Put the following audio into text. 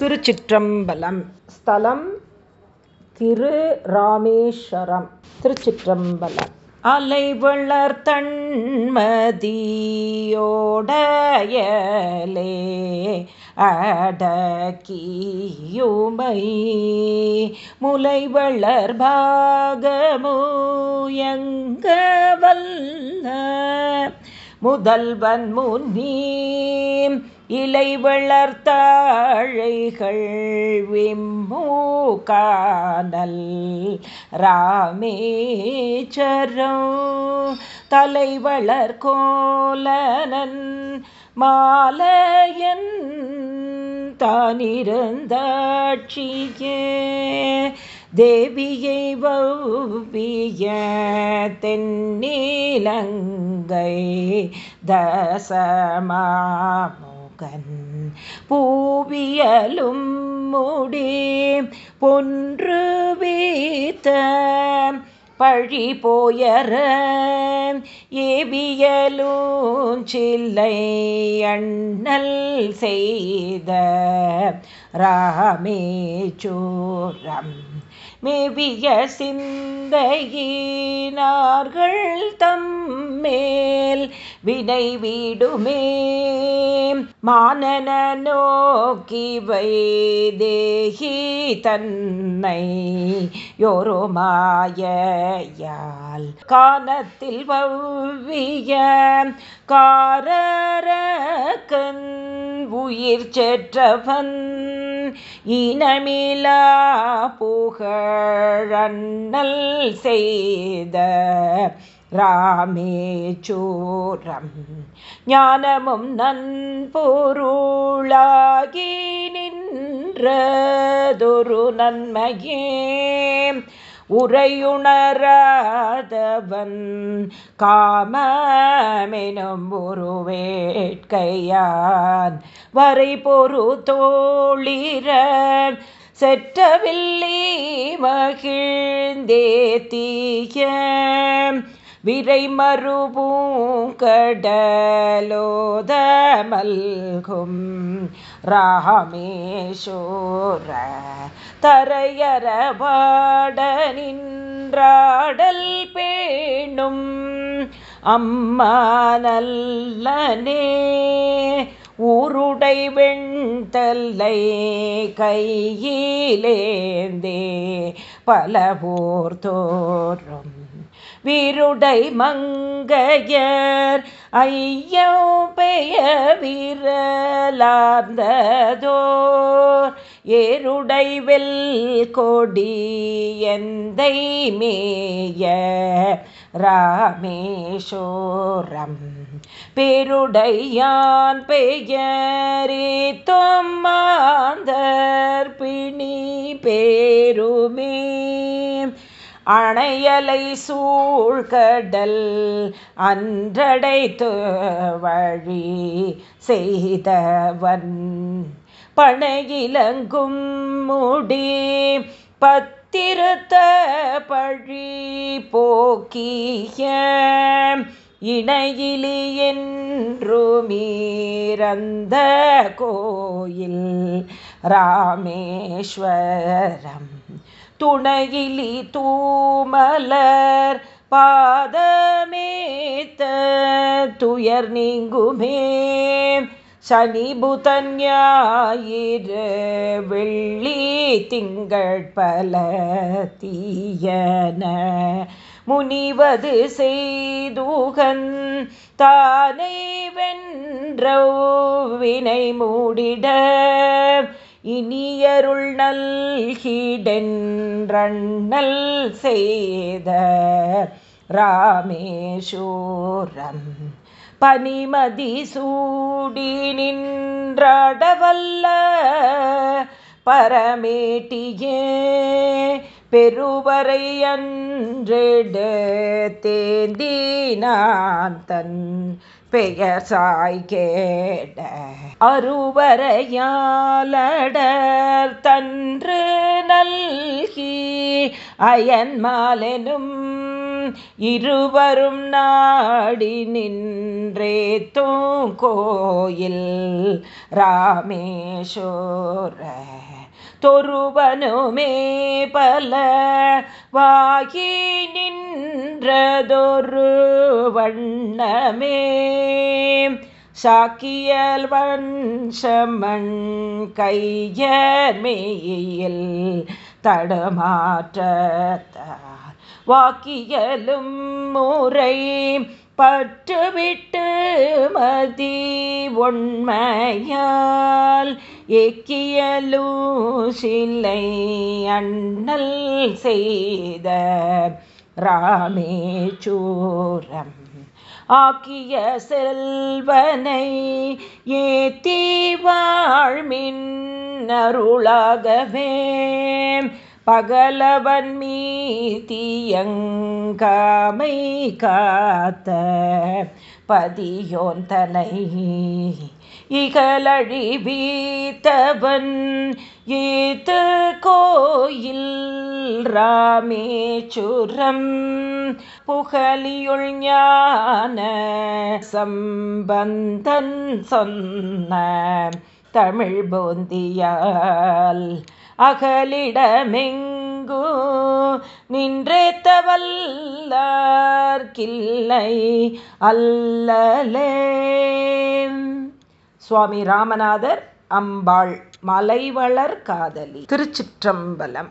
திருச்சிற்றம்பலம். ஸ்தலம் திரு ராமேஸ்வரம் திருச்சிற்றம்பலம். அலை வளர்த்தன்மதியோடையலே அடக்கியுமை. முலை வளர் பாகமுயங்க வல்ல முதல்வன் முன்னீம் இலை வளர்த்தாழைகள் விம்மூகானல் ராமேச்சரம் தலைவளர் கோலனன் மாலையன் தானிருந்தாட்சியே தேவியை வவ்விய தென்னீலங்கை கண் பூவியலும் முடி பொன்று வீத்த பழி போயற ஏவியலும் சில்லை அண்ணல் செய்த ராமேச்சூரம். மேவிய சிந்தையினார்கள் தம்மேல். வினை வீடுமே மானன நோக்கி வைதேகி தன்னை. யோரோ மாயால் கானத்தில் வவ்விய காரரக்கன் உயிர் செற்றவன் இனமிலா புகழண்ணல் செய்த ராமேச்சூரம். ஞானமும் நன்பொருளாகி நின்றதொரு நன்மையே. உரையுணராதவன் காமெனும் உருவேட்கையான். வரை பொறு தோழிர செற்றவில்லி மகிழ்ந்தே தீய. விரை மறுபூங்கடலோதமல்கும் ராமேஷோர தரையரபாட நின்றாடல் பேணும். அம்மா நல்லனே ஊருடை வெண்தல்லை கையிலேந்தே பலவோர் தோறும். வீருடை மங்கையர் ஐயோ பெய விரலார்ந்ததோர் ஏருடை வெல் கொடி எந்தை மேய ராமேஷோரம் பெருடையான் பெயரே தொம்மாந்தர் பிணி பேருமே. அணையலை சூழ்கடல் அன்றடைத்து வழி செய்தவன். பனையிலங்கும் முடி பத்திருத்த பழி போக்கிய இணையிலி கோயில் ராமேஸ்வரம். துணையிலி தூமலர் பாதமேத்த துயர் நீங்குமே. சனி புதன் ஞாயிறு வெள்ளி திங்கள் பல தீயன. முனிவது செய்துகன் தானை வென்ற வினை மூடிட. இனியருள் நல்கிடென்றண்ணல் செய்த ராமேஷூரம் பனிமதி சூடி நின்றடவல்ல பரமேட்டியே பெருவரை அன்றெடு தேந்தி நான் தன் பெயர் சாய் கேட அருவரையாலடர் தன்று நல்கி அயன்மாலெனும் இருவரும் நாடி நின்றே தூங்கோயில் ராமேஸ்வர. தொருவனுமே பல வாகி நின்றதொரு வண்ணமே. சாக்கியல் வன்சமண் கையர் மெய்யில் தடமாற்றத்தார். வாக்கியலும் முறை பற்றுவிட்டு மதி ஒன்மையால் எக்கியலூ சிலை அண்ணல் செய்த ராமேச்சூரம். ஆக்கிய செல்வனை ஏத்தி வாழ்மின் அருளாகவே. பகலவன் மீதியங்காமை காத்த பதியோந்தனை இகலழி வீத்தவன் ஈத்து கோயில் ராமேச்சுரம் புகழியுள் ஞான சம்பந்தன் சொன்ன தமிழ் போந்தியால் அகலிடமெங்கு நின்றேத்தவல்லார்கில்லை அல்லலே. சுவாமி ராமநாதர் அம்பாள் மலைவளர் காதலி. திருச்சிற்றம்பலம்.